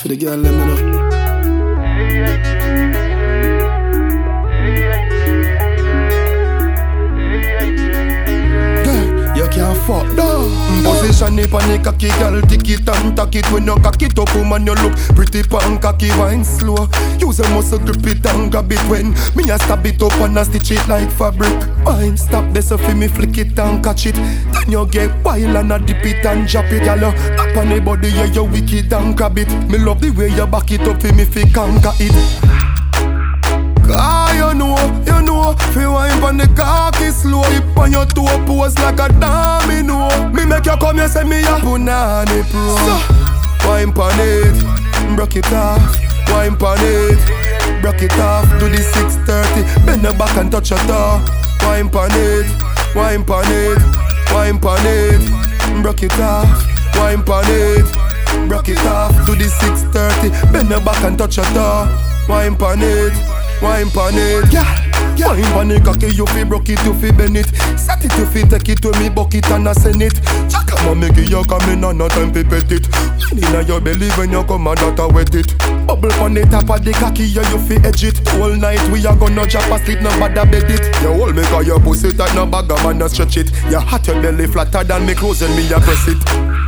For the girl, let me know. Girl, you can't fuck no. On the cocky, girl, tick it and tack it. When you cock it up, woman, you look pretty pan cocky, wine slow. Use a muscle grip it and grab it when me a stab it up and a stitch it like fabric. Wine stop this so fi me flick it and catch it. Then you get wild and a dip it and drop it, girl. Up on the body, yeah, you wicked and grab it. Me love the way you back it up fi me fi conquer it. Cause you know, you know Fi wine pon the cocky slow Hip on your toe pose like a domino. Me make you come here say me a punani pro so, Wine pon it, broke it off. Wine pon it, broke it off. Do the 630, bend the back and touch your toe. Wine pon it, wine pon it Wine pon it, broke it off. Wine pon it, broke it off. Do the 630, bend the back and touch your toe. Wine pon it Wine pon it, yeah. Yeah. Wine pon it, cocky you fi broke it, you fi bend it. Set it, you fi take it to me bucket and I send it. Jack come on, make it you come in and no time fi pet it. Wine inna your belly when you come and that a wet it. Bubble pon the top of the cocky, yeah you fi edge it. All night we a gonna drop asleep, no bother bed it. You hold me 'cause your pussy tight, no bag a man stretch it. Your hot your belly flatter than me clothes and me a press it.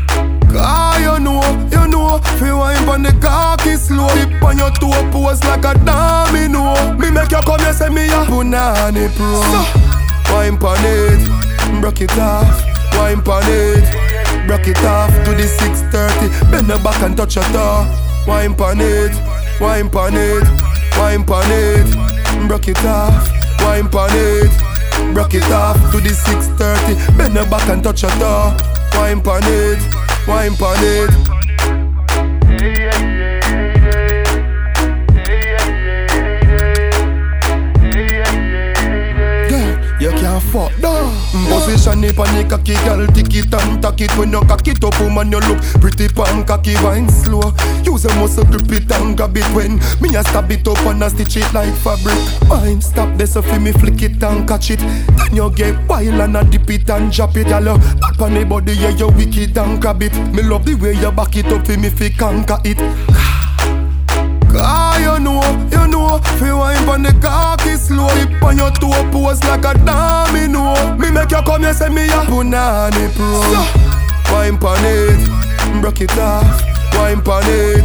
Cocky slow. Hip on your toe pose like a domino. Me make you come here say me a punani pro. So, Wine pon it, broke it off. Wine pon it, broke it off To the 630, bend the back and touch your toe. Wine pon it, wine pon it Wine pon it, broke it off. Wine pon it, broke it off To the 630, bend the back and touch your toe. Wine pon it wine pon it. Position it on the cocky, girl, tick it and tack it. When you cock it up, woman, you look pretty pan cocky, wine slow. Use a muscle grip it and grab it when me a stab it up and a stitch it like fabric. Wine stop this so me flick it and catch it. Then you get wild and a dip it and drop it, girl. Back on the body, yeah, you wicked and grab it. Me love the way you back it up fi me fi conquer it. Cause you know, you know Fi wine pon the cocky slow Hip on your toe pose like a you come here say me a punani pro Wine pon it, broke it off. Wine pon it,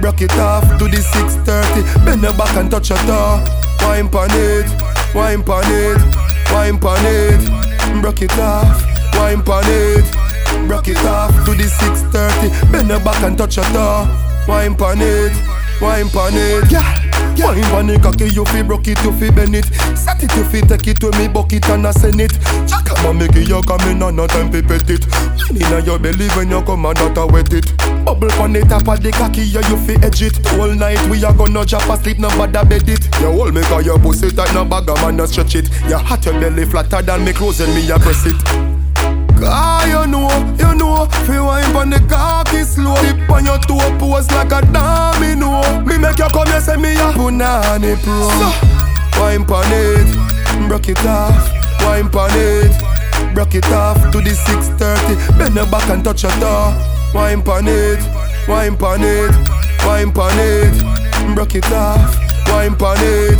broke it off To the 630, bend the back and touch your toe. Wine pon it, wine pon it Wine pon it, broke it off. Wine pon it, broke it off To the 630, bend the back and touch your toe. Wine pon it Wine pon it, yeah. Wine pon it, cocky you fi broke it, you fi bend it. Set it, you fi take it to me bucket and I send it. Jack come and make it, you come in and no time fi pet it. Wine inna your belly when you come and that a wet it. Bubble pon the top of the cocky, yeah you fi edge it. All night we a gonna drop asleep, no bother bed it. You hold me 'cause your pussy tight, no bag a man no stretch it. Your hot your belly flatter than me clothes me a press it. Cause you know, you know Fi wine pon the cocky slow Hip on your toe pose like a make you come here say me a punani pro so, Wine pon it, broke it off. Wine pon it, broke it off To the 630, bend the back and touch your toe Wine pon it, wine pon it Wine pon it, broke it off. Wine pon it,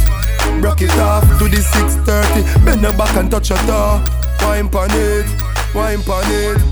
broke it off To the 630, bend the back and touch your toe Wine pon it, wine pon it